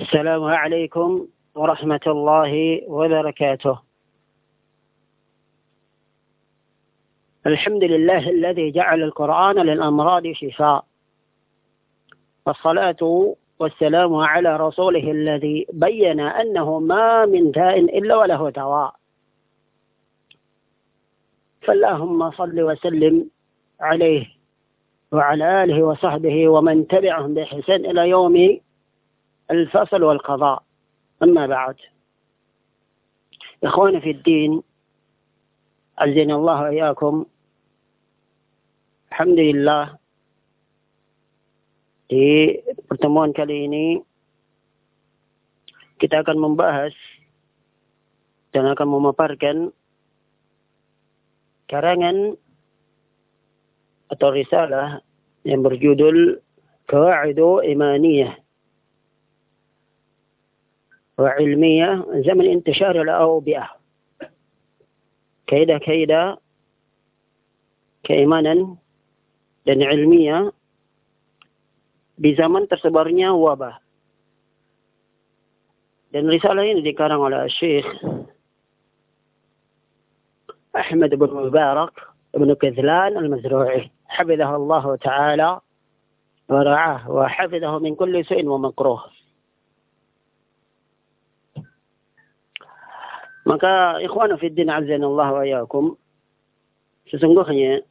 السلام عليكم ورحمة الله وبركاته. الحمد لله الذي جعل القرآن للأمراض شفاء. والصلاة والسلام على رسوله الذي بين أنه ما من داء إلا وله دواء. فاللهم صل وسلم عليه وعلى آله وصحبه ومن تبعهم بإحسان إلى يوم الفصل والقضاء أما بعد إخواني في الدين عزنا الله وإياكم الحمد لله di pertemuan kali kita akan membahas dan akan memaparkan karangan atau risalah yang berjudul Qawaidu Imaniyah وعلمية زمن انتشار الأوبئة كيدا كيدا keimanan dan ilmiah di zaman tersebarnya wabah. Dan risalah ini dikarang oleh Syekh Ahmad bin Mubarak bin Kizlan al-Mazru'i. حفظه الله تعالى ورعاه وحفظه من كل سوء ومكروه. Maka ikhwan fiddin azanallah wa yakum sesungguhnya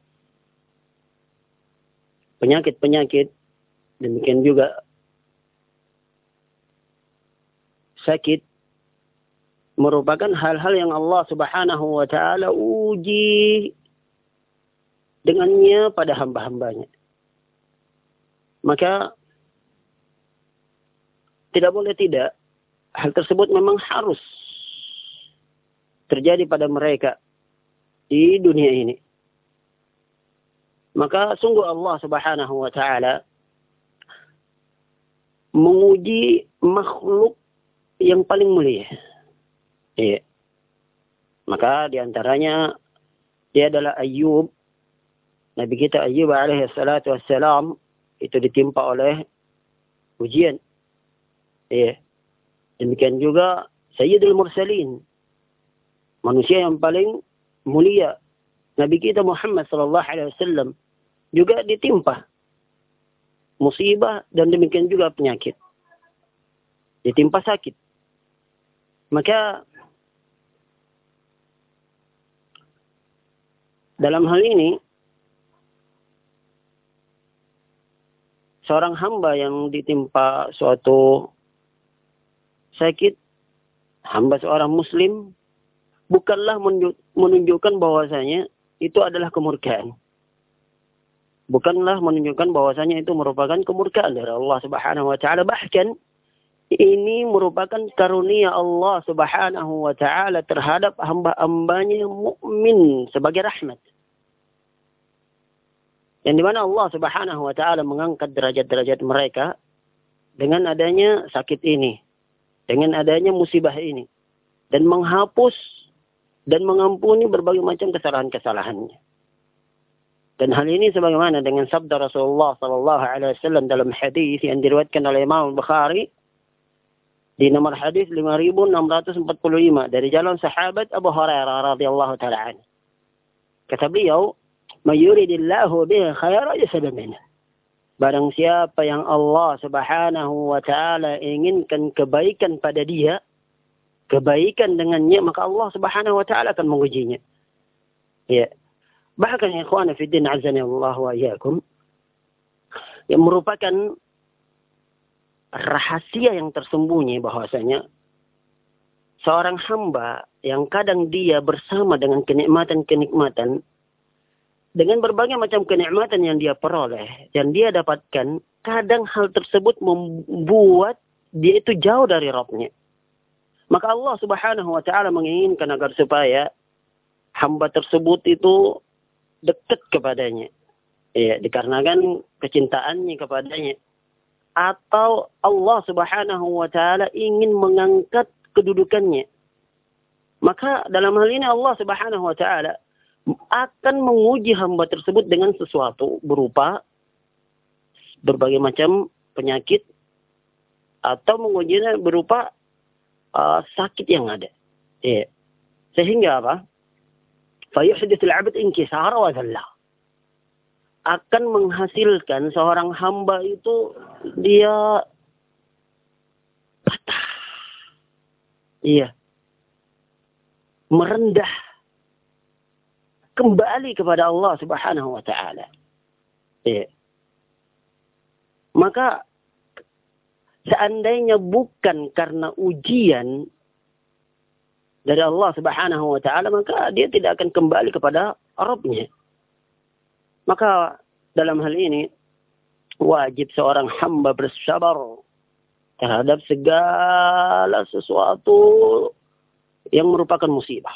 penyakit-penyakit demikian juga sakit merupakan hal-hal yang Allah Subhanahu wa taala uji dengannya pada hamba-hambanya. Maka tidak boleh tidak hal tersebut memang harus terjadi pada mereka di dunia ini. Maka sungguh Allah Subhanahu wa taala menguji makhluk yang paling mulia. Iya. Maka di antaranya dia adalah Ayub. Nabi kita Ayub alaihi salatu wassalam itu ditimpa oleh ujian. Iya. Demikian juga Sayyidul Mursalin manusia yang paling mulia Nabi kita Muhammad sallallahu alaihi wasallam juga ditimpa musibah dan demikian juga penyakit. Ditimpa sakit. Maka dalam hal ini seorang hamba yang ditimpa suatu sakit hamba seorang muslim bukanlah menunjukkan bahwasanya itu adalah kemurkaan. Bukanlah menunjukkan bahwasanya itu merupakan kemurkaan dari Allah Subhanahu wa taala bahkan ini merupakan karunia Allah Subhanahu wa taala terhadap hamba-hambanya yang mukmin sebagai rahmat. Yang di mana Allah Subhanahu wa taala mengangkat derajat-derajat mereka dengan adanya sakit ini, dengan adanya musibah ini dan menghapus dan mengampuni berbagai macam kesalahan-kesalahannya. Dan hal ini sebagaimana dengan sabda Rasulullah sallallahu alaihi wasallam dalam hadis yang diriwayatkan oleh Imam Bukhari di nomor hadis 5645 dari jalan sahabat Abu Hurairah radhiyallahu taala. Kata beliau, "Mayuridillahu bihi khairan yasabana." Barang siapa yang Allah Subhanahu wa taala inginkan kebaikan pada dia, kebaikan dengannya maka Allah Subhanahu wa taala akan mengujinya. Ya. Bahkan ya ikhwan fi din azani Allah wa iyyakum yang merupakan rahasia yang tersembunyi bahwasanya seorang hamba yang kadang dia bersama dengan kenikmatan-kenikmatan dengan berbagai macam kenikmatan yang dia peroleh dan dia dapatkan kadang hal tersebut membuat dia itu jauh dari Rabbnya. Maka Allah Subhanahu wa taala menginginkan agar supaya hamba tersebut itu dekat kepadanya. Ya, dikarenakan kecintaannya kepadanya. Atau Allah Subhanahu wa taala ingin mengangkat kedudukannya. Maka dalam hal ini Allah Subhanahu wa taala akan menguji hamba tersebut dengan sesuatu berupa berbagai macam penyakit atau mengujinya berupa sakit yang ada. Ya. Sehingga apa? Fayuhdithul abd inkisara wa dhalla. Akan menghasilkan seorang hamba itu dia patah. Iya. Merendah. Kembali kepada Allah subhanahu wa ta'ala. Iya. Maka seandainya bukan karena ujian dari Allah Subhanahu wa taala maka dia tidak akan kembali kepada Rabbnya. Maka dalam hal ini wajib seorang hamba bersabar terhadap segala sesuatu yang merupakan musibah.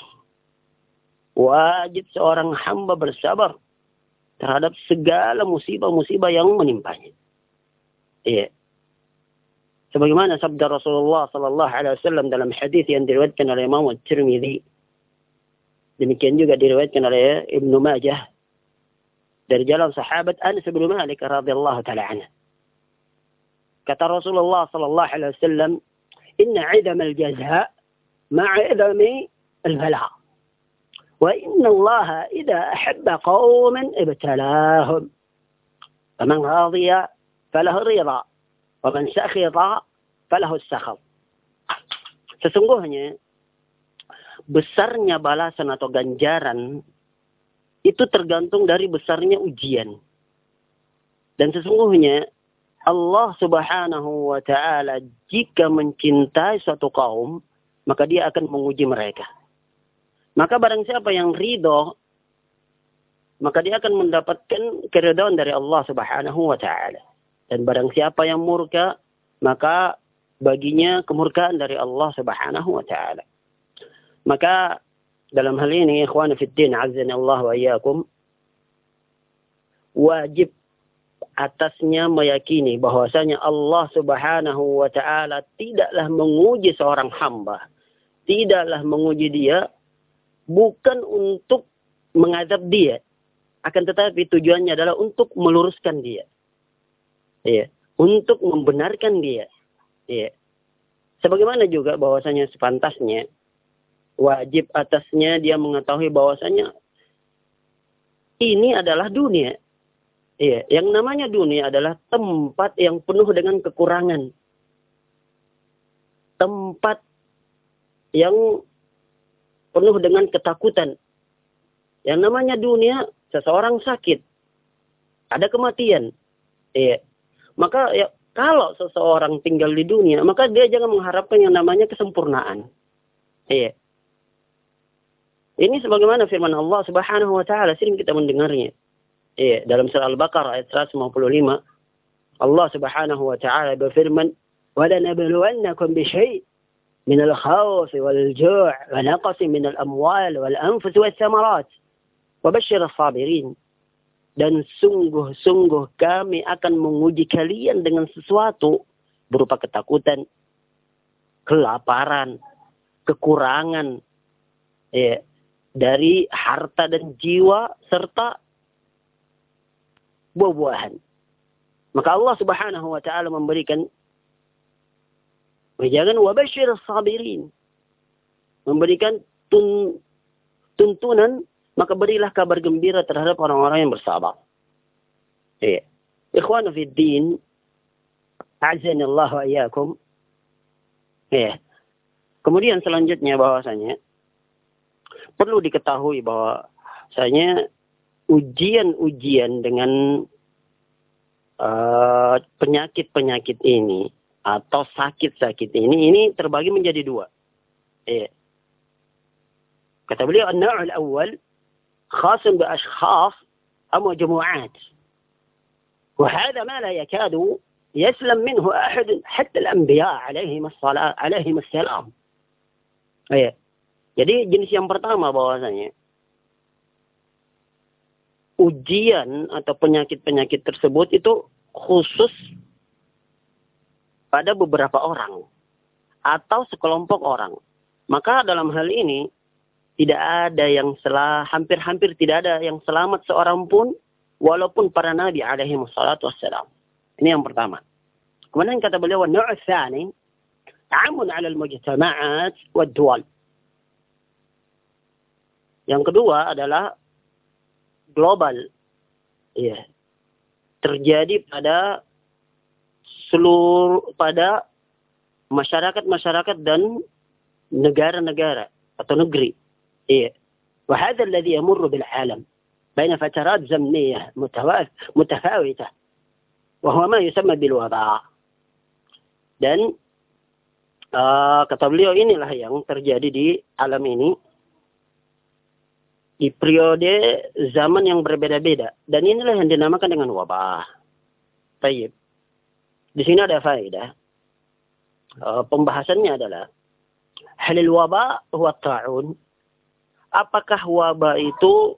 Wajib seorang hamba bersabar terhadap segala musibah-musibah yang menimpanya. Iya. Sebagaimana sabda Rasulullah sallallahu alaihi wasallam dalam hadis yang diriwayatkan oleh Imam At-Tirmidzi. Demikian juga diriwayatkan oleh Ibnu Majah dari jalan sahabat Anas bin Malik radhiyallahu taala anhu. Kata Rasulullah sallallahu alaihi wasallam, "Inna 'idam al-jazaa ma'a 'idami al-bala." وإن الله إذا أحب قوما ابتلاهم فمن راضي فله الرضا Waman syakhira falahu sakhar. Sesungguhnya besarnya balasan atau ganjaran itu tergantung dari besarnya ujian. Dan sesungguhnya Allah Subhanahu wa taala jika mencintai suatu kaum, maka dia akan menguji mereka. Maka barang siapa yang ridho, maka dia akan mendapatkan keridhaan dari Allah Subhanahu wa taala. Dan barang siapa yang murka, maka baginya kemurkaan dari Allah Subhanahu wa taala. Maka dalam hal ini ikhwan fiddin Allah wa iyyakum wajib atasnya meyakini bahwasanya Allah Subhanahu wa taala tidaklah menguji seorang hamba, tidaklah menguji dia bukan untuk mengazab dia, akan tetapi tujuannya adalah untuk meluruskan dia. Iya. Untuk membenarkan dia. Iya. Sebagaimana juga bahwasanya sepantasnya wajib atasnya dia mengetahui bahwasanya ini adalah dunia. Iya, yang namanya dunia adalah tempat yang penuh dengan kekurangan. Tempat yang penuh dengan ketakutan. Yang namanya dunia, seseorang sakit. Ada kematian. Iya. Maka ya kalau seseorang tinggal di dunia, maka dia jangan mengharapkan yang namanya kesempurnaan. Iya. Ini sebagaimana firman Allah Subhanahu wa taala sering kita mendengarnya. Iya, dalam surah Al-Baqarah ayat 155 Allah Subhanahu wa taala berfirman, "Wa lanabluwannakum bisyai' min al-khawf wal-ju' wa naqs min al-amwal wal-anfus was-samarat." Dan sungguh-sungguh kami akan menguji kalian dengan sesuatu berupa ketakutan, kelaparan, kekurangan ya, dari harta dan jiwa serta buah-buahan. Maka Allah Subhanahu wa taala memberikan jangan wabashir sabirin. Memberikan tun, tuntunan maka berilah kabar gembira terhadap orang-orang yang bersabar. Iya. Ikhwan fi din, Allah wa iyyakum. Iya. Kemudian selanjutnya bahwasanya perlu diketahui bahwa saya ujian-ujian dengan uh, penyakit-penyakit ini atau sakit-sakit ini ini terbagi menjadi dua. Iya. Kata beliau, an-naw'ul awal خاص بأشخاص أو مجموعات وهذا ما لا يكاد يسلم منه أحد حتى الأنبياء عليهم الصلاة عليهم السلام ya. Jadi jenis yang pertama bahwasanya ujian atau penyakit-penyakit tersebut itu khusus pada beberapa orang atau sekelompok orang. Maka dalam hal ini tidak ada yang salah, hampir-hampir tidak ada yang selamat seorang pun, walaupun para nabi alaihi wassalatu wassalam. Ini yang pertama. Kemudian kata beliau, "An-naw' tsani 'amun 'ala al-mujtama'at wad-duwal." Yang kedua adalah global. Iya. Terjadi pada seluruh pada masyarakat-masyarakat dan negara-negara atau negeri. Iya. وهذا الذي يمر بالعالم بين فترات زمنية متفاوتة وهو ما يسمى بالوباء dan uh, kata beliau inilah yang terjadi di alam ini di periode zaman yang berbeda-beda dan inilah yang dinamakan dengan wabah. Tayyib. Di sini ada faedah. Uh, pembahasannya adalah halil wabah huwa ta'un. Apakah wabah itu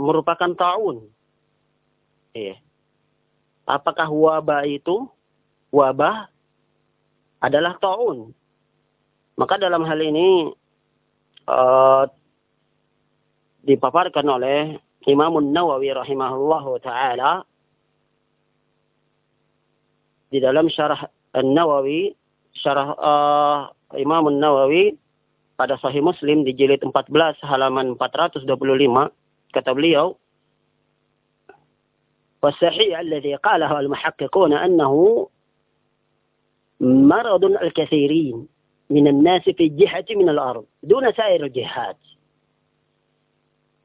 merupakan ta'un? Iya. Apakah wabah itu wabah adalah ta'un? Maka dalam hal ini uh, dipaparkan oleh Imam Nawawi rahimahullah taala di dalam syarah An-Nawawi syarah uh, Imam Nawawi pada Sahih Muslim di jilid 14 halaman 425 kata beliau والصحيح الذي قاله المحققون أنه مرض الكثيرين من الناس في الجهة من الأرض دون سائر الجهات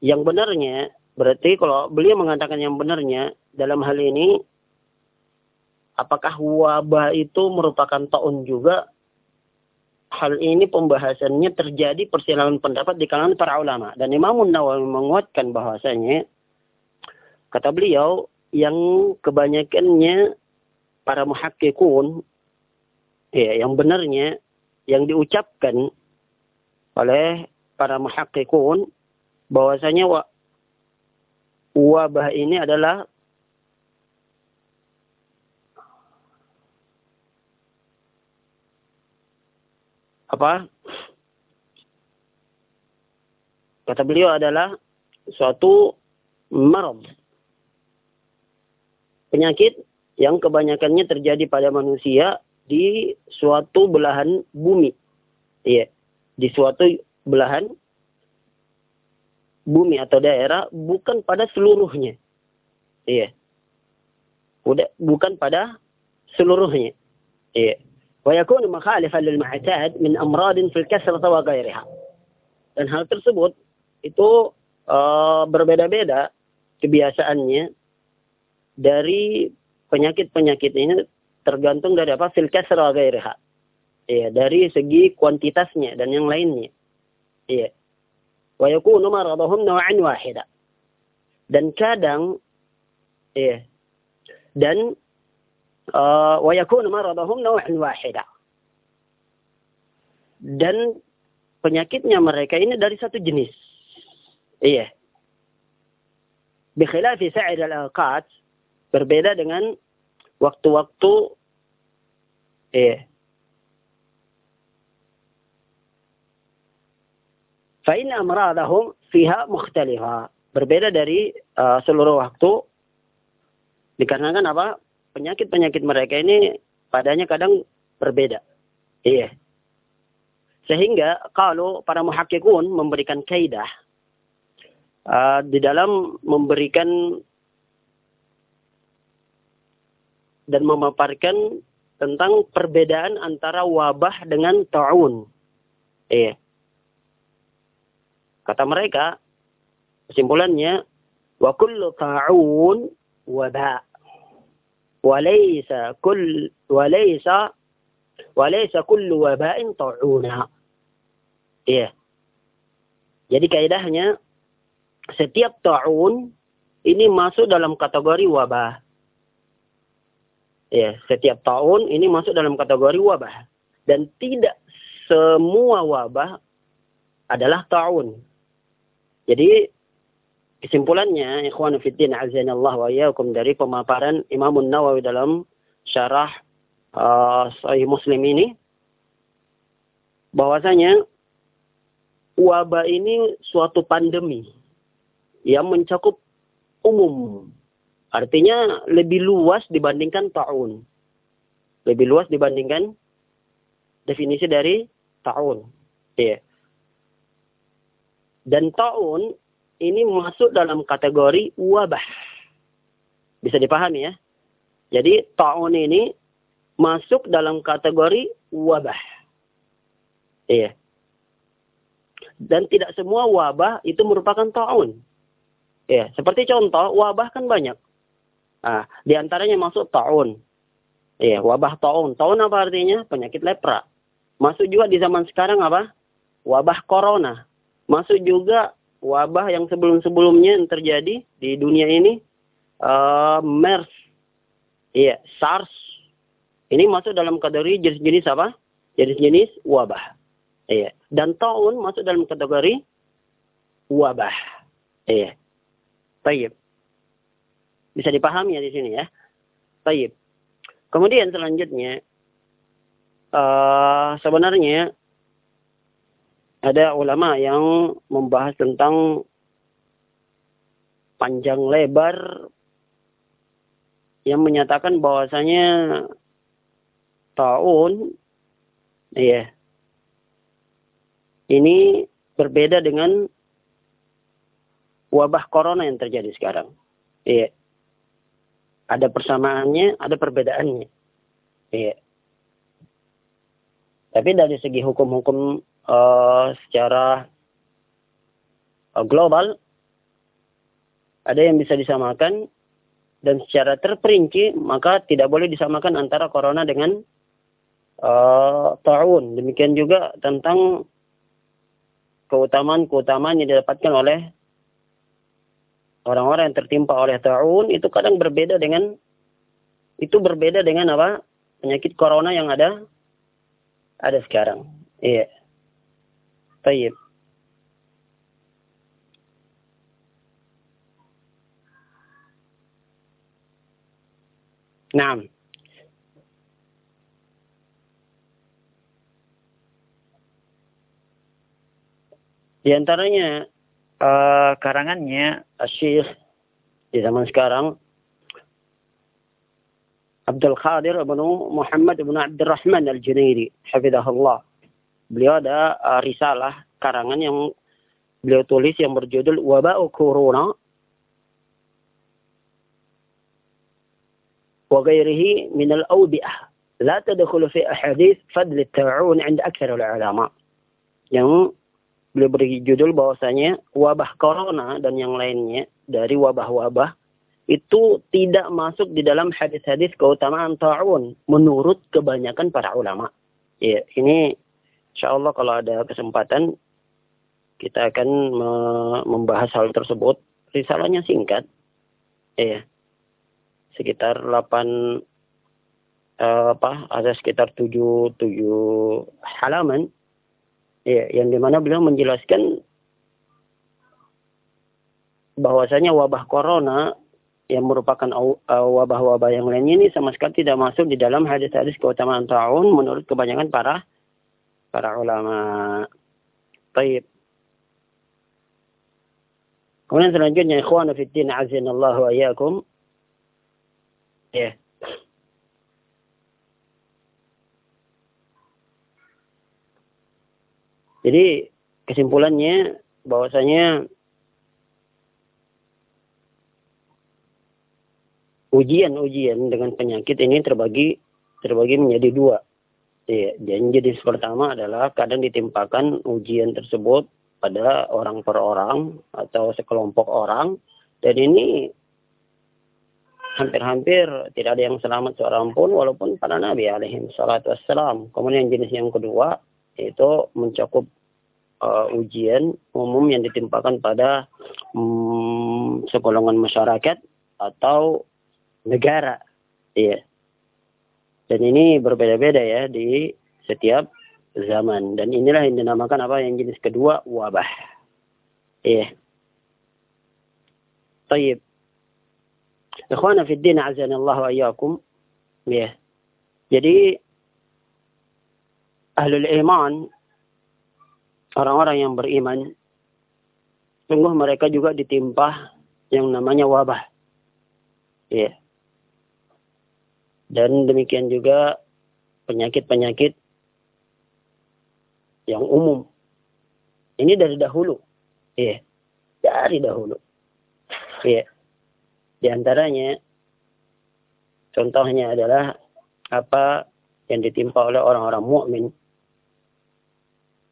yang benarnya berarti kalau beliau mengatakan yang benarnya dalam hal ini apakah wabah itu merupakan taun juga Hal ini pembahasannya terjadi persilangan pendapat di kalangan para ulama. Dan Imam Nawawi menguatkan bahwasanya kata beliau yang kebanyakannya para muhakkikun ya yang benarnya yang diucapkan oleh para muhakkikun bahwasanya wabah ini adalah apa? Kata beliau adalah suatu marad. Penyakit yang kebanyakannya terjadi pada manusia di suatu belahan bumi. Iya, di suatu belahan bumi atau daerah bukan pada seluruhnya. Iya. Udah, bukan pada seluruhnya. Iya. yakunu mukhalifan lil mu'tad min amradin fil kasrah wa ghairiha. Dan hal tersebut itu uh, berbeda-beda kebiasaannya dari penyakit-penyakit ini tergantung dari apa fil kasrah wa ghairiha. Iya, dari segi kuantitasnya dan yang lainnya. Iya. ويكون مرضهم نوعا واحدا dan kadang iya dan uh, ويكون مرضهم نوعا واحدا dan penyakitnya mereka ini dari satu jenis iya بخلاف سائر الأوقات berbeda dengan waktu-waktu iya فإن أمراضهم فيها مختلفة berbeda dari uh, seluruh waktu dikarenakan apa Penyakit-penyakit mereka ini padanya kadang berbeda iya sehingga kalau para muhakkikun memberikan kaidah uh, di dalam memberikan dan memaparkan tentang perbedaan antara wabah dengan ta'un. Iya. Kata mereka, kesimpulannya, wa kullu ta'un waba. Walaysa kull walaysa walaysa kullu waba'in ta'una. Iya. Jadi kaidahnya setiap ta'un ini masuk dalam kategori wabah. Ya, setiap tahun ini masuk dalam kategori wabah. Dan tidak semua wabah adalah tahun. Jadi kesimpulannya ikhwan fiddin azanallah wa iyyakum dari pemaparan Imam Nawawi dalam syarah uh, Sahih Muslim ini bahwasanya wabah ini suatu pandemi yang mencakup umum. Artinya lebih luas dibandingkan tahun. Lebih luas dibandingkan definisi dari ta'un. Iya. Dan ta'un ini masuk dalam kategori wabah. Bisa dipahami ya? Jadi ta'un ini masuk dalam kategori wabah. Iya. Dan tidak semua wabah itu merupakan ta'un. Ya, seperti contoh, wabah kan banyak. Nah, di antaranya masuk ta'un. Ya, wabah ta'un. Ta'un apa artinya? Penyakit lepra. Masuk juga di zaman sekarang apa? Wabah corona. Masuk juga wabah yang sebelum-sebelumnya yang terjadi di dunia ini. Uh, MERS. Iya, SARS. Ini masuk dalam kategori jenis-jenis apa? Jenis-jenis wabah. Iya. Dan taun masuk dalam kategori wabah. Iya. Taib. Bisa dipahami ya di sini ya. Taib. Kemudian selanjutnya, uh, sebenarnya ada ulama yang membahas tentang panjang lebar yang menyatakan bahwasanya tahun iya ini berbeda dengan wabah corona yang terjadi sekarang. Iya. Ada persamaannya, ada perbedaannya. Iya. Tapi dari segi hukum-hukum uh, secara uh, global, ada yang bisa disamakan dan secara terperinci maka tidak boleh disamakan antara corona dengan uh, taun. Demikian juga tentang keutamaan-keutamaan yang didapatkan oleh orang-orang yang tertimpa oleh ta'un itu kadang berbeda dengan itu berbeda dengan apa penyakit corona yang ada ada sekarang. Iya. Tayyib. Nah. Di antaranya uh, karangannya Syekh di zaman sekarang Abdul Qadir bin Muhammad bin Abdul Rahman Al-Junaidi, hafizahullah. Beliau ada uh, risalah karangan yang beliau tulis yang berjudul Waba'u Corona wa ghairihi min al-awbi'ah la tadkhulu fi ahadith fadl at-ta'un 'inda akthar al-ulama. Yang beliau beri judul bahwasanya wabah corona dan yang lainnya dari wabah-wabah itu tidak masuk di dalam hadis-hadis keutamaan ta'un menurut kebanyakan para ulama. Ya, ini insya Allah kalau ada kesempatan kita akan me membahas hal tersebut. Risalahnya singkat. Ya. Sekitar 8 uh, eh, apa? Ada sekitar 7 7 halaman Ya, yang di mana beliau menjelaskan bahwasanya wabah corona yang merupakan wabah-wabah yang lainnya ini sama sekali tidak masuk di dalam hadis-hadis keutamaan tahun menurut kebanyakan para para ulama. Baik. Kemudian selanjutnya ikhwan fi din azinallahu ayyakum. Ya. Jadi kesimpulannya bahwasanya ujian-ujian dengan penyakit ini terbagi terbagi menjadi dua. Ya, dan jenis pertama adalah kadang ditimpakan ujian tersebut pada orang per orang atau sekelompok orang dan ini hampir-hampir tidak ada yang selamat seorang pun walaupun para nabi alaihi salatu wassalam. Kemudian jenis yang kedua itu mencakup uh, ujian umum yang ditimpakan pada um, segolongan masyarakat atau negara. Iya. Dan ini berbeda-beda ya di setiap zaman. Dan inilah yang dinamakan apa yang jenis kedua wabah. Iya. Taib. Ikhwana fi din wa iyyakum. Iya. Jadi ahlul iman orang-orang yang beriman, sungguh mereka juga ditimpa yang namanya wabah. Ya. Dan demikian juga penyakit-penyakit yang umum. Ini dari dahulu. Iya. Dari dahulu. Iya. Di antaranya contohnya adalah apa yang ditimpa oleh orang-orang mukmin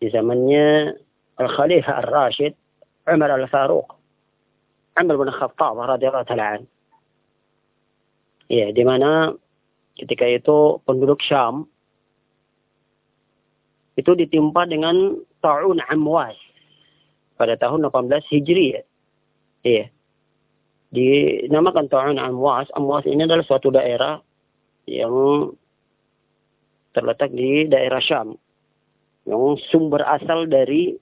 di zamannya Al-Khalifah Ar-Rashid Umar Al-Faruq Umar bin Khattab radhiyallahu taala Ya, di mana ketika itu penduduk Syam itu ditimpa dengan ta'un amwas pada tahun 18 Hijri ya. Iya. Dinamakan ta'un amwas. Amwas ini adalah suatu daerah yang terletak di daerah Syam. Yang sumber asal dari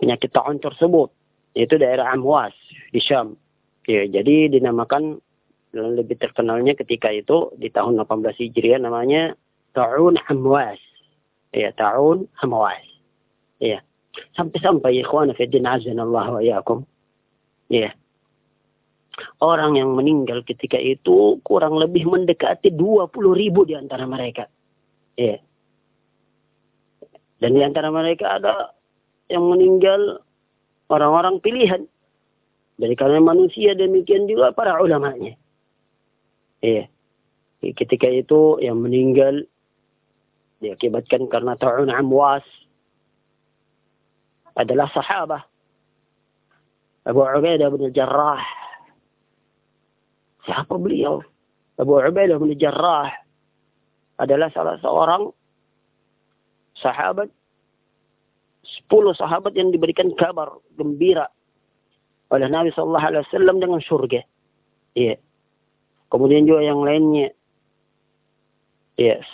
penyakit ta'un tersebut. Yaitu daerah Amwas di Syam. Ya, jadi dinamakan lebih terkenalnya ketika itu di tahun 18 Hijriah namanya Ta'un Amwas. Ya, Ta'un Amwas. Ya. Sampai-sampai ikhwan fi din Allah wa yakum. Ya. Orang yang meninggal ketika itu kurang lebih mendekati 20 ribu di antara mereka. Ya. Dan di antara mereka ada yang meninggal orang-orang pilihan. Dari karena manusia demikian juga para ulamanya. Iya. Ketika itu yang meninggal diakibatkan karena ta'un amwas adalah sahabah. Abu Ubaidah bin Jarrah. Siapa beliau? Abu Ubaidah bin Jarrah adalah salah seorang sahabat sepuluh sahabat yang diberikan kabar gembira oleh Nabi Shallallahu Alaihi Wasallam dengan surga. Iya. Kemudian juga yang lainnya, iya,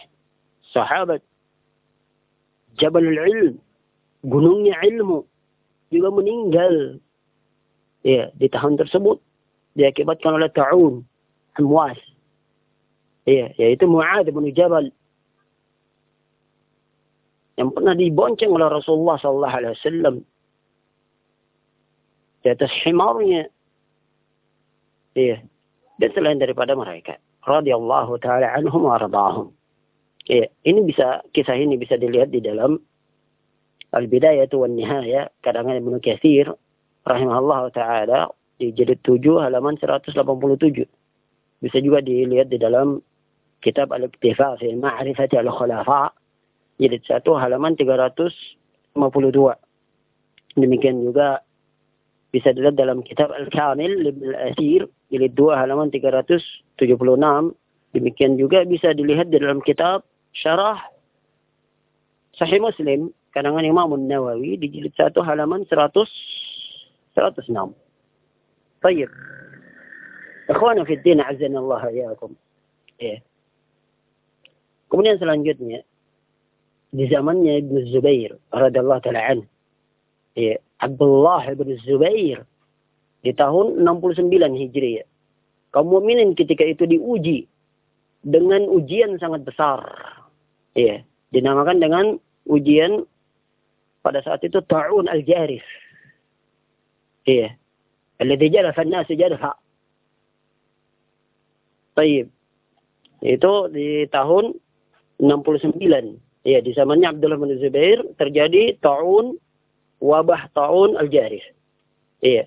sahabat. Jabalul Ilm, gunungnya ilmu. Juga meninggal. Iya, di tahun tersebut. Diakibatkan oleh ta'un, amwas. Iya, yaitu Mu'ad bin Jabal. Yang pernah dibonceng oleh Rasulullah sallallahu alaihi wasallam. Di atas himarnya. Iya. Dan selain daripada mereka. radhiyallahu ta'ala anhum wa radahum. Iya. Ini bisa, kisah ini bisa dilihat di dalam Al-Bidayah wa Nihaya. Kadangan Ibn Kathir. Rahimahullah ta'ala. Di jilid 7 halaman 187. Bisa juga dilihat di dalam kitab Al-Iktifa fi Ma'rifati Al-Khulafa. Jilid 1 halaman 352. Demikian juga bisa dilihat dalam kitab Al-Kamil Ibn Al-Asir jilid 2 halaman 376 demikian juga bisa dilihat di dalam kitab Syarah Sahih Muslim karangan Imam Nawawi di jilid 1 halaman 100 106 Baik Ikhwana fi din azan Allah yakum ya. Kemudian selanjutnya di zamannya Ibn Zubair radhiyallahu taala ya Abdullah bin Zubair di tahun 69 Hijriah. Kaum mukminin ketika itu diuji dengan ujian sangat besar. Iya, dinamakan dengan ujian pada saat itu ta'un al-jarif. Iya. Alladhi jarafa an-nas jarfa. Baik. Itu di tahun 69. Iya, di zamannya Abdullah bin Zubair terjadi ta'un wabah taun al-jarih. Iya.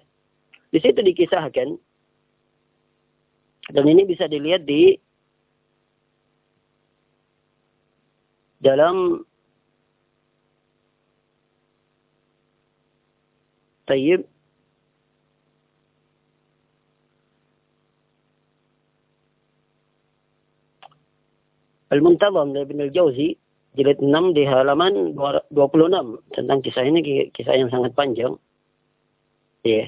Di situ dikisahkan dan ini bisa dilihat di dalam Tayyib Ibn Al-Jawzi jilid 6 di halaman 26 tentang kisah ini kisah yang sangat panjang. Ya. Yeah.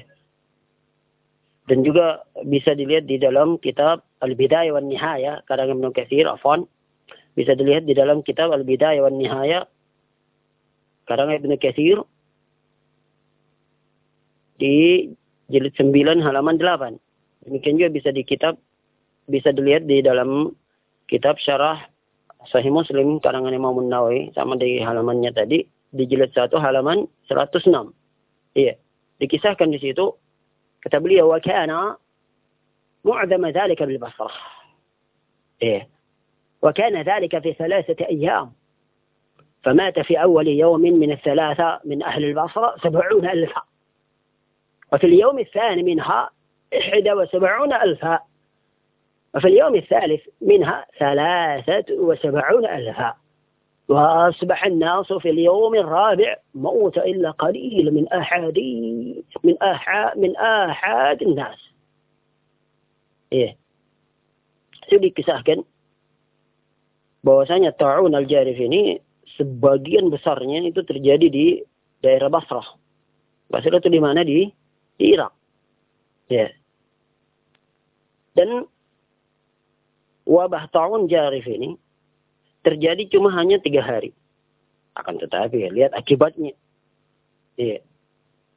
Dan juga bisa dilihat di dalam kitab Al-Bidayah wan Nihaya karangan Ibnu Katsir afwan. Bisa dilihat di dalam kitab Al-Bidayah wan Nihaya karangan Ibnu Katsir di jilid 9 halaman 8. Demikian juga bisa di kitab bisa dilihat di dalam kitab Syarah Sahih Muslim karangan Imam Nawawi sama di halamannya tadi di jilid 1 halaman 106. Iya, dikisahkan di situ kata beliau wa kana mu'dama dzalika bil Basrah. Iya, وكان ذلك في ثلاثة أيام فمات في أول يوم من الثلاثة من أهل البصرة سبعون ألفا وفي اليوم الثاني منها إحدى وسبعون ألفا وفي اليوم الثالث منها ثلاثة وسبعون ألفا وأصبح الناس في اليوم الرابع موت إلا قليل من أحادي من أحا من أحاد الناس إيه سيدي كساكن bahwasanya الطاعون al-jarif ini sebagian يعني itu terjadi di daerah Basrah. Basrah itu di mana di Irak. Ya. Dan wabah ta'un jarif ini terjadi cuma hanya tiga hari. Akan tetapi ya, lihat akibatnya. Ya.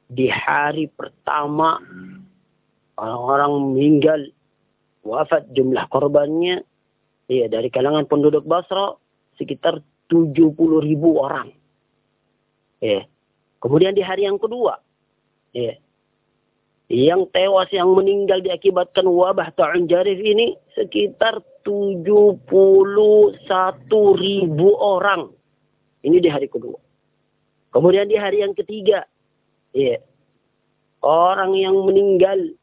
Di hari pertama orang-orang meninggal wafat jumlah korbannya ya dari kalangan penduduk Basra sekitar 70 ribu orang. Ya. Kemudian di hari yang kedua, ya, yang tewas yang meninggal diakibatkan wabah ta'un jarif ini sekitar 71 ribu orang. Ini di hari kedua. Kemudian di hari yang ketiga, ya, orang yang meninggal,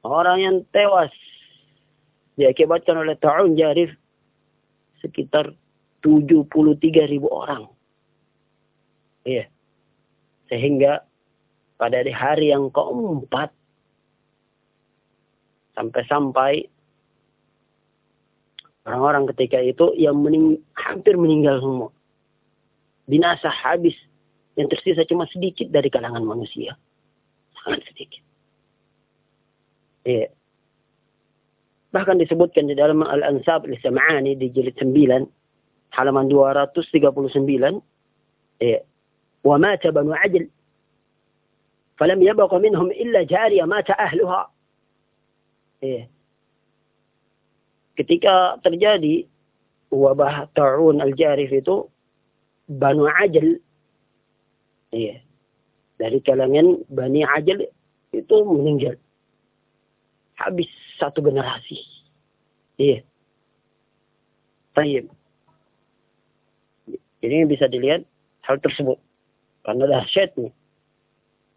orang yang tewas diakibatkan oleh ta'un jarif sekitar 73 ribu orang. Iya. Sehingga pada hari yang keempat. Sampai-sampai orang-orang ketika itu yang mening hampir meninggal semua. Binasa habis. Yang tersisa cuma sedikit dari kalangan manusia. Sangat sedikit. Ya yeah. bahkan disebutkan di dalam al-ansab li sam'ani di jilid 9 halaman 239 ya yeah. wa mata ajil فلم يبق منهم إلا جارية مات أهلها إيه. ketika terjadi wabah ta'un al-jarif itu Banu Ajal iya dari kalangan Bani Ajal itu meninggal habis satu generasi iya Tayyib. Ini bisa dilihat hal tersebut karena dahsyatnya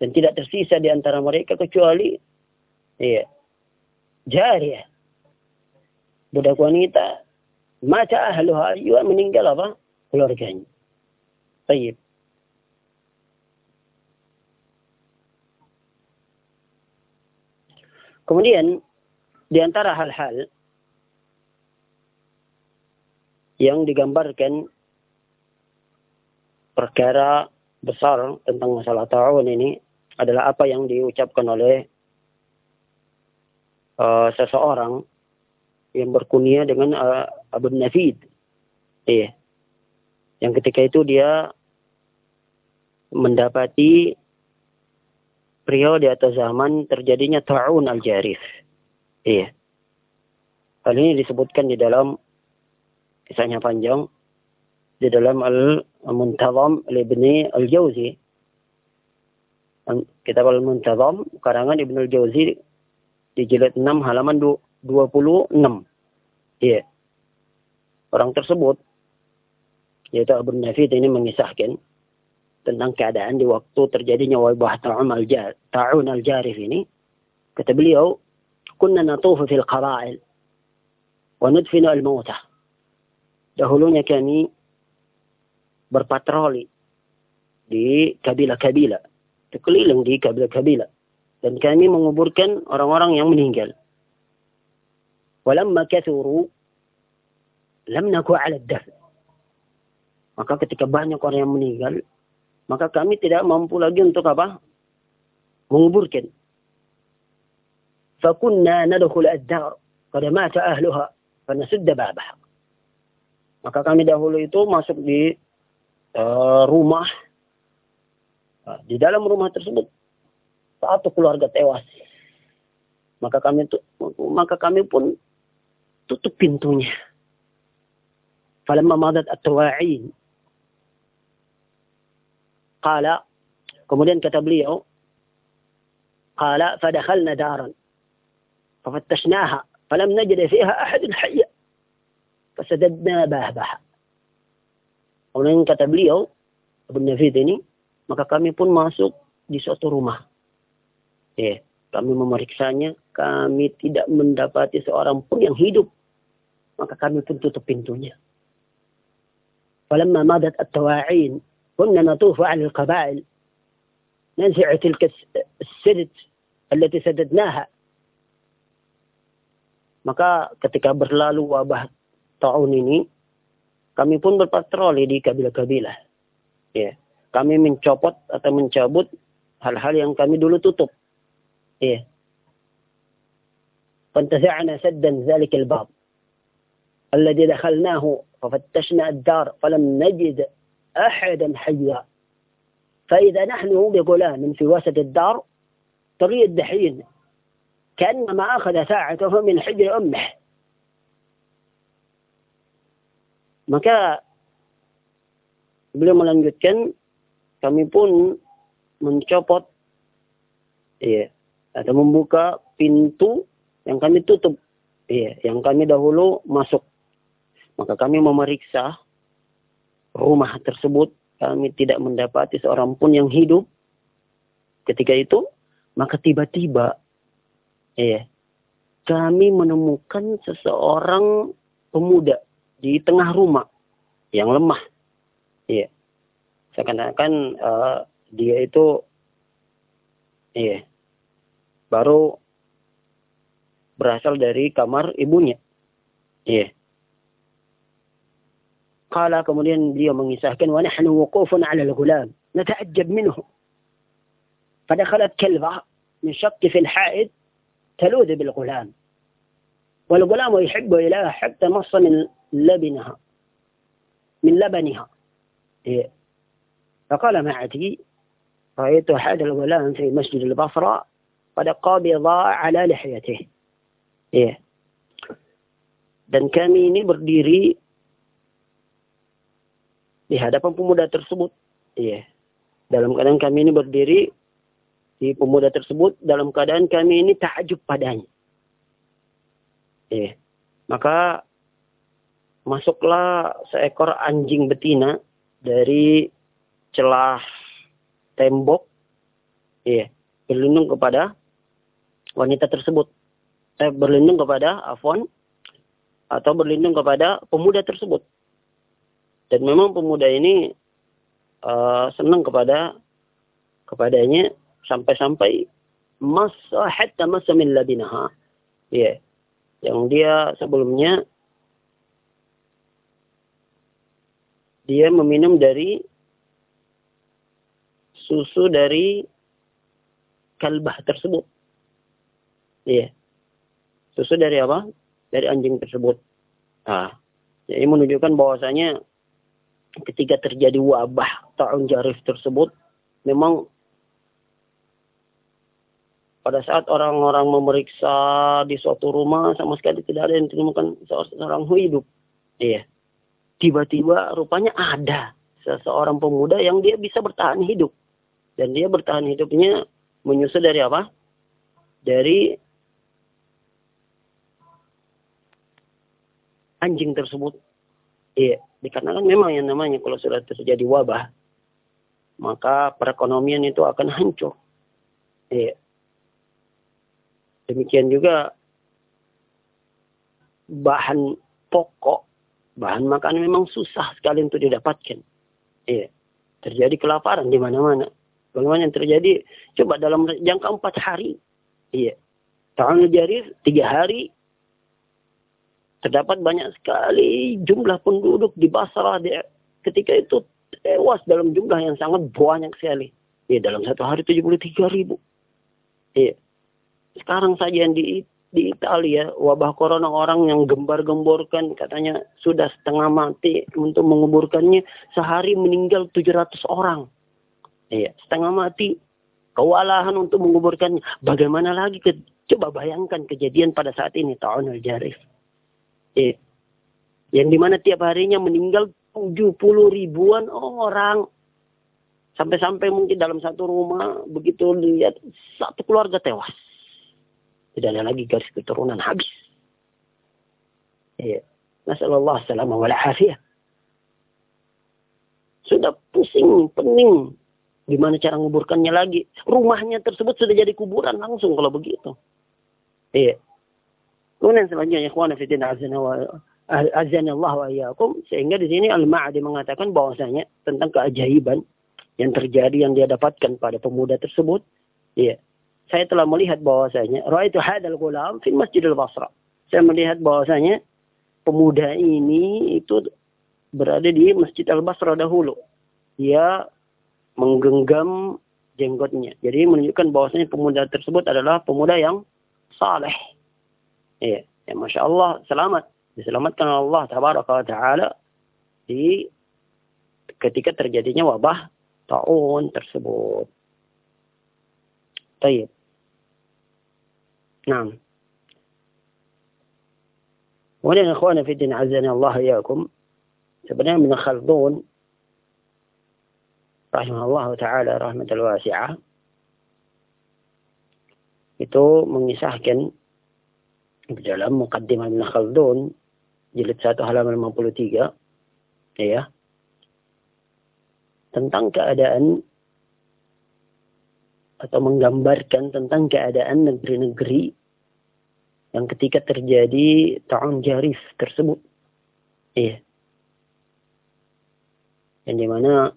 dan tidak tersisa di antara mereka kecuali iya jariah. Budak wanita mata ahluha juga meninggal apa? Keluarganya. Baik kemudian di antara hal-hal yang digambarkan perkara besar tentang masalah ta'awun ini adalah apa yang diucapkan oleh uh, seseorang yang berkunia dengan uh, Abu Nafid. Iya. Yang ketika itu dia mendapati periode atau zaman terjadinya ta'un al-jarif. Iya. Hal ini disebutkan di dalam kisahnya panjang di dalam Al-Muntazam Ibni Al-Jauzi. Kitab Al-Muntazam karangan Ibn Al-Jauzi di jilid 6 halaman 26. Iya. Orang tersebut yaitu Abu Nafid ini mengisahkan tentang keadaan di waktu terjadinya wabah ta'un al-jarif ini. Kata beliau, kunna natufu fil qara'il wa nudfinu al-mautah. Dahulunya kami berpatroli di kabilah-kabilah, keliling di kabilah-kabilah. Dan kami menguburkan orang-orang yang meninggal. Walamma kathuru, lam naku ala daf. Maka ketika banyak orang yang meninggal, maka kami tidak mampu lagi untuk apa? Menguburkan. Fakunna nadkhul ad-dar qad mata ahluha fanasud babaha. Maka kami dahulu itu masuk di uh, rumah. Nah, di dalam rumah tersebut satu keluarga tewas. Maka kami tu, maka kami pun tutup pintunya. Falamma madat at-tawa'in. Qala kemudian kata beliau qala fadakhalna daran fafattashnaha falam najid fiha ahad hayya fasadadna bahbah. Kemudian kata beliau, Abu Nafid maka kami pun masuk di suatu rumah. Ya, kami memeriksanya, kami tidak mendapati seorang pun yang hidup. Maka kami pun tutup pintunya. فلما مضت التواعين كنا نطوف على القبائل ننزع تلك السرد التي سددناها maka ketika berlalu wabah tahun ini kami pun berpatroli di kabilah-kabilah ya kami mencopot atau mencabut hal-hal yang kami dulu tutup. Ya فانتزعنا سدا ذلك الباب الذي دخلناه ففتشنا الدار فلم نجد أحدا حيا فإذا نحن بغلام في وسط الدار طريق الدحين كأنما أخذ ساعته من حجر أمه maka beliau melanjutkan kami pun mencopot ya atau membuka pintu yang kami tutup ya yang kami dahulu masuk maka kami memeriksa rumah tersebut. Kami tidak mendapati seorang pun yang hidup. Ketika itu, maka tiba-tiba, ya, kami menemukan seseorang pemuda di tengah rumah yang lemah. Ya, seakan-akan uh, dia itu, ya, baru berasal dari kamar ibunya. Iya. قال kemudian beliau mengisahkan ونحن وقوف على الغلام نتعجب منه فدخلت كلبة من شق في الحائط تلوذ بالغلام والغلام يحب إليها حتى نص من لبنها من لبنها إيه. فقال معتي رأيت هذا الغلام في مسجد البصرة قد قبض على لحيته إيه. dan kami ini berdiri di hadapan pemuda tersebut. Iya. Dalam keadaan kami ini berdiri di pemuda tersebut dalam keadaan kami ini takjub padanya. Iya. Maka masuklah seekor anjing betina dari celah tembok iya, berlindung kepada wanita tersebut. Eh, berlindung kepada Afwan atau berlindung kepada pemuda tersebut. Dan memang pemuda ini uh, senang kepada kepadanya sampai-sampai masa hatta masa min labinaha. Ya. Yang dia sebelumnya dia meminum dari susu dari kalbah tersebut. Iya. Susu dari apa? Dari anjing tersebut. Nah, jadi menunjukkan bahwasanya ketika terjadi wabah ta'un jarif tersebut memang pada saat orang-orang memeriksa di suatu rumah sama sekali tidak ada yang ditemukan seorang hidup. Iya. Tiba-tiba rupanya ada seseorang pemuda yang dia bisa bertahan hidup. Dan dia bertahan hidupnya menyusul dari apa? Dari anjing tersebut. Iya. Dikarenakan memang yang namanya kalau sudah terjadi wabah, maka perekonomian itu akan hancur. Iya. Demikian juga bahan pokok, bahan makanan memang susah sekali untuk didapatkan. Iya. Terjadi kelaparan di mana-mana. Bagaimana yang terjadi? Coba dalam jangka empat hari. Iya. Tahun jarir, tiga hari, terdapat banyak sekali jumlah penduduk di Basrah di, ketika itu tewas dalam jumlah yang sangat banyak sekali. Ya, dalam satu hari 73 ribu. Ya. Sekarang saja yang di, di Italia, wabah corona orang yang gembar-gemborkan katanya sudah setengah mati untuk menguburkannya. Sehari meninggal 700 orang. Ya, setengah mati. Kewalahan untuk menguburkannya. Bagaimana lagi? Ke, coba bayangkan kejadian pada saat ini. Tahun al-Jarif. Eh, yang di mana tiap harinya meninggal 70 ribuan orang. Sampai-sampai mungkin dalam satu rumah begitu lihat satu keluarga tewas. Tidak ada lagi garis keturunan habis. Iya. Salamah wal afiyah. Sudah pusing, pening. Gimana cara nguburkannya lagi? Rumahnya tersebut sudah jadi kuburan langsung kalau begitu. Iya. Kemudian selanjutnya, ikhwan fitin azana wa azanallahu wa iyyakum sehingga di sini Al-Ma'adi mengatakan bahwasanya tentang keajaiban yang terjadi yang dia dapatkan pada pemuda tersebut. Iya. Saya telah melihat bahwasanya raaitu hadal gulam fi Masjidil Basra. Saya melihat bahwasanya pemuda ini itu berada di Masjid Al-Basra dahulu. Dia menggenggam jenggotnya. Jadi menunjukkan bahwasanya pemuda tersebut adalah pemuda yang saleh. Iya, ya, Masya Allah selamat. Diselamatkan Allah Ta'ala di ketika terjadinya wabah taun tersebut. Baik. Nah. Kemudian ikhwana fi din azani Allah yakum sebenarnya Ibn Khaldun rahimahullah taala rahmatul wasi'ah itu mengisahkan di dalam mukaddimah Ibn Khaldun jilid 1 halaman 53 ya tentang keadaan atau menggambarkan tentang keadaan negeri-negeri yang ketika terjadi ta'un jarif tersebut. Iya yang di mana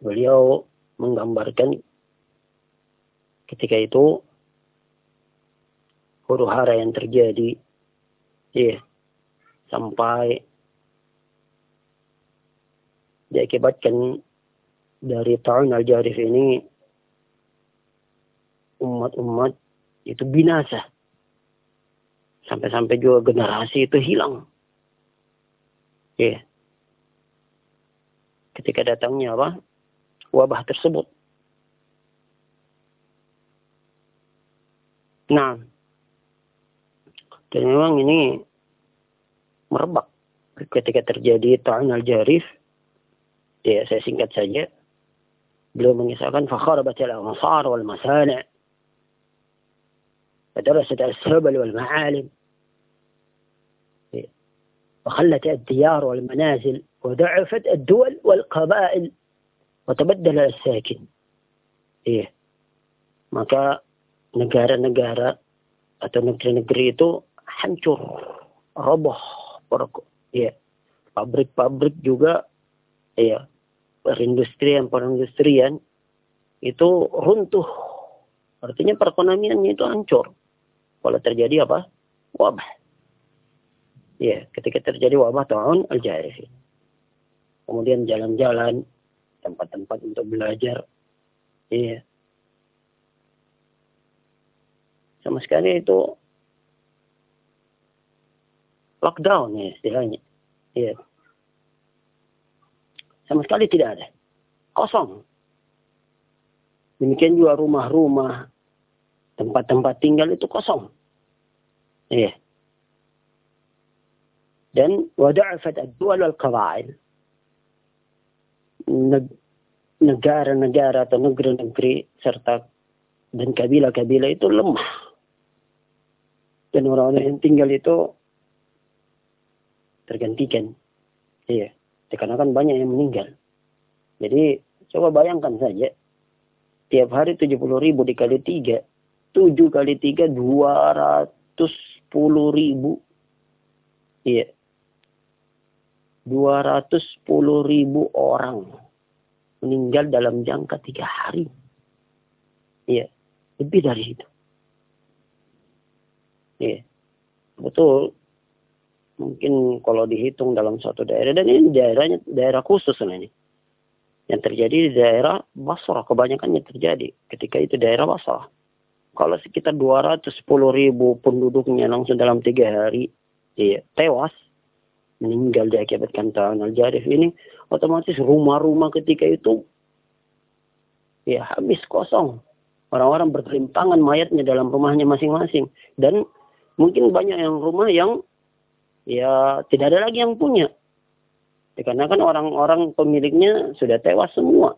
beliau menggambarkan ketika itu huru hara yang terjadi. Ya sampai diakibatkan dari tahun al-jarif ini umat-umat itu binasa. Sampai-sampai juga generasi itu hilang. Ya ketika datangnya apa? Wabah tersebut. Nah, dan memang ini merebak ketika terjadi ta'an al-jarif. Ya, saya singkat saja. Beliau mengisahkan فخربت الأنصار والمصانع فدرست السبل والمعالم وخلت الديار والمنازل وضعفت الدول والقبائل وتبدل الساكن إيه Iya. Maka negara-negara atau negeri-negeri itu hancur, roboh, perokok. Iya. Pabrik-pabrik juga iya. Perindustrian, perindustrian itu runtuh. Artinya perekonomiannya itu hancur. Kalau terjadi apa? Wabah. Ya, ketika terjadi wabah tahun al. Kemudian jalan-jalan tempat-tempat untuk belajar. Iya. Sama sekali itu lockdown ya istilahnya. Iya. Sama sekali tidak ada. Kosong. Demikian juga rumah-rumah, tempat-tempat tinggal itu kosong. Iya. Dan wada'afat ad-dual wal-qabail negara-negara atau negeri-negeri serta dan kabilah-kabilah itu lemah. Dan orang-orang yang tinggal itu tergantikan. Iya. Dikarenakan banyak yang meninggal. Jadi coba bayangkan saja. Tiap hari 70 ribu dikali 3. 7 kali 3 210 ribu. Iya. 210 ribu orang meninggal dalam jangka tiga hari. Iya, lebih dari itu. Iya, betul. Mungkin kalau dihitung dalam suatu daerah, dan ini daerahnya daerah khusus ini. Yang terjadi di daerah Basrah, kebanyakannya terjadi ketika itu daerah Basrah. Kalau sekitar 210 ribu penduduknya langsung dalam tiga hari, iya, tewas, meninggal diakibatkan tahun al-jarif ini, otomatis rumah-rumah ketika itu ya habis kosong. Orang-orang berkelimpangan mayatnya dalam rumahnya masing-masing. Dan mungkin banyak yang rumah yang ya tidak ada lagi yang punya. Ya, karena kan orang-orang pemiliknya sudah tewas semua.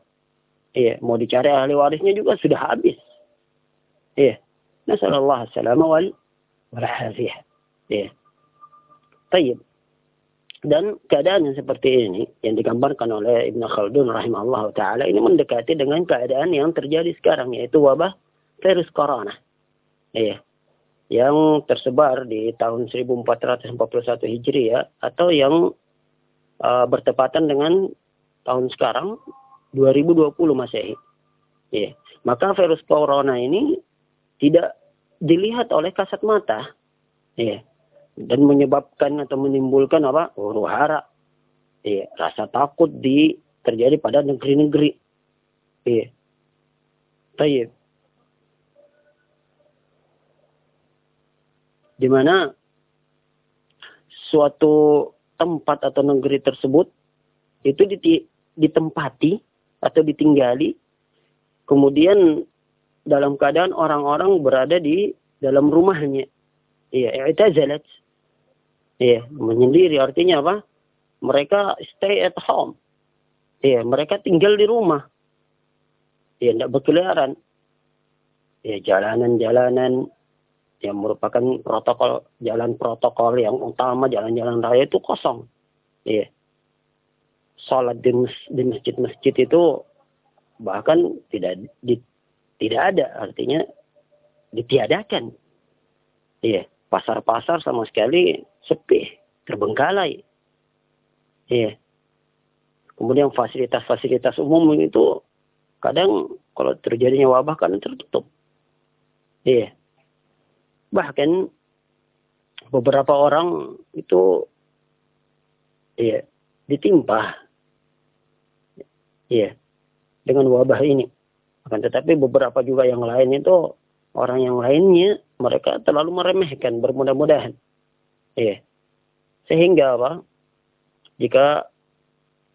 Iya, mau dicari ahli warisnya juga sudah habis. Iya. Nasallallahu alaihi wasallam wal Iya. Tayyib. Dan keadaan yang seperti ini yang digambarkan oleh Ibn Khaldun rahimahullah taala ini mendekati dengan keadaan yang terjadi sekarang yaitu wabah virus corona. Iya. Yang tersebar di tahun 1441 Hijriah atau yang uh, bertepatan dengan tahun sekarang 2020 Masehi. Iya. Maka virus corona ini tidak dilihat oleh kasat mata. Iya dan menyebabkan atau menimbulkan apa? Huru hara iya rasa takut di terjadi pada negeri-negeri. Iya. Tayyib. di mana suatu tempat atau negeri tersebut itu ditempati atau ditinggali. Kemudian dalam keadaan orang-orang berada di dalam rumahnya. Iya i'tazalat Iya, menyendiri artinya apa? Mereka stay at home. Iya, mereka tinggal di rumah. Iya, tidak berkeliaran. Iya, jalanan-jalanan yang merupakan protokol jalan protokol yang utama jalan-jalan raya itu kosong. Iya. Salat di, di masjid-masjid itu bahkan tidak di, tidak ada, artinya ditiadakan. Iya pasar-pasar sama sekali sepi, terbengkalai. Iya. Kemudian fasilitas-fasilitas umum itu kadang kalau terjadinya wabah kan tertutup. Iya. Bahkan beberapa orang itu iya ditimpa iya dengan wabah ini. Akan tetapi beberapa juga yang lain itu orang yang lainnya mereka terlalu meremehkan bermudah-mudahan. Iya. Sehingga apa? Jika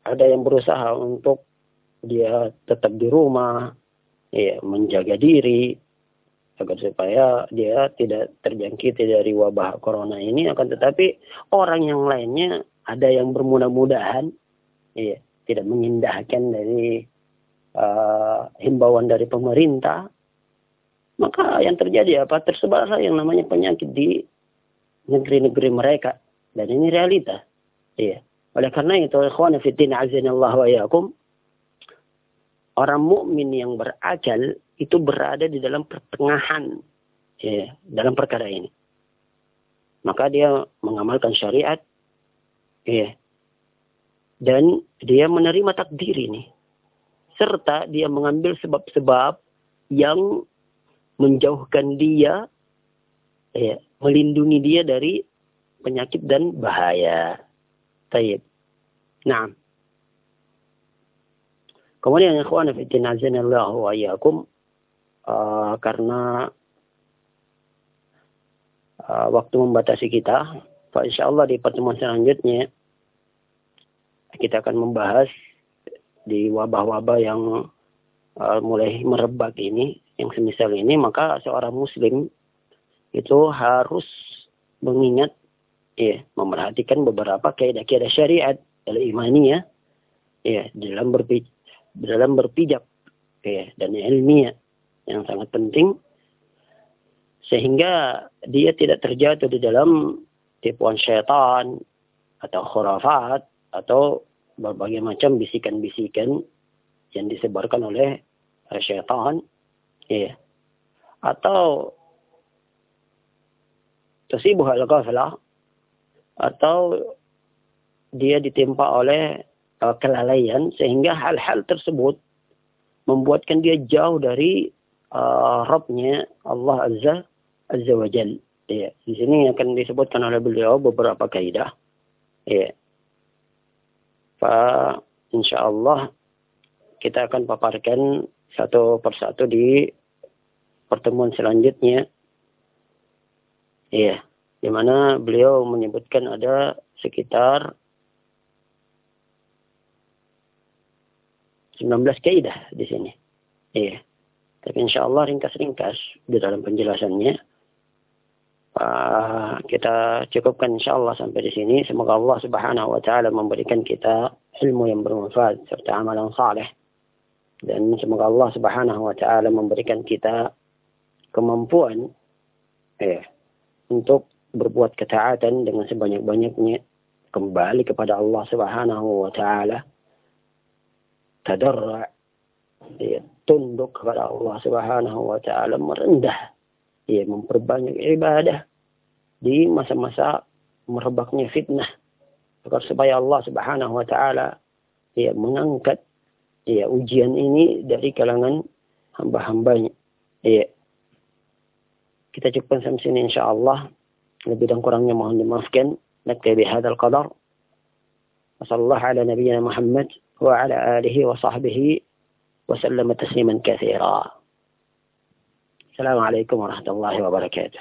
ada yang berusaha untuk dia tetap di rumah, ya menjaga diri agar supaya dia tidak terjangkit dari wabah corona ini akan tetapi orang yang lainnya ada yang bermudah-mudahan ya tidak mengindahkan dari uh, himbauan dari pemerintah maka yang terjadi apa? Tersebarlah yang namanya penyakit di negeri-negeri mereka. Dan ini realita. Iya. Oleh karena itu, ikhwan fitin azinallah wa yakum, orang mukmin yang berakal itu berada di dalam pertengahan ya, dalam perkara ini. Maka dia mengamalkan syariat ya, dan dia menerima takdir ini. Serta dia mengambil sebab-sebab yang menjauhkan dia, ya, melindungi dia dari penyakit dan bahaya. Taib. Nah. Kemudian ikhwan fi Allah wa iyyakum uh, karena uh, waktu membatasi kita, Pak insyaallah di pertemuan selanjutnya kita akan membahas di wabah-wabah yang uh, mulai merebak ini yang semisal ini maka seorang muslim itu harus mengingat ya memerhatikan beberapa kaidah-kaidah syariat dalam imaniyah ya dalam berpijak dalam berpijak ya dan ilmiah yang sangat penting sehingga dia tidak terjatuh di dalam tipuan syaitan atau khurafat atau berbagai macam bisikan-bisikan yang disebarkan oleh syaitan Iya. Atau tusibuh al-ghaflah atau dia ditimpa oleh uh, kelalaian sehingga hal-hal tersebut membuatkan dia jauh dari uh, Rabbnya Allah Azza Azza wa Jal. Ya, di sini akan disebutkan oleh beliau beberapa kaidah. Ya. Fa insyaallah kita akan paparkan satu persatu di pertemuan selanjutnya. Iya, di mana beliau menyebutkan ada sekitar 19 kaidah di sini. Iya. Tapi insya Allah ringkas-ringkas di dalam penjelasannya. Uh, kita cukupkan insya Allah sampai di sini. Semoga Allah subhanahu wa ta'ala memberikan kita ilmu yang bermanfaat serta amalan saleh. Dan semoga Allah Subhanahu wa taala memberikan kita kemampuan eh untuk berbuat ketaatan dengan sebanyak-banyaknya kembali kepada Allah Subhanahu wa taala. Tadarra ya, tunduk kepada Allah Subhanahu wa taala merendah ya memperbanyak ibadah di masa-masa merebaknya fitnah. Agar supaya Allah Subhanahu wa taala ya mengangkat ya ujian ini dari kalangan hamba-hambanya. Ya kita cukupkan sampai sini insyaallah. Lebih dan kurangnya mohon dimaafkan. نكتفي بهذا القدر وصلى الله على نبينا محمد وعلى آله وصحبه وسلم تسليما كثيرا السلام عليكم ورحمة الله وبركاته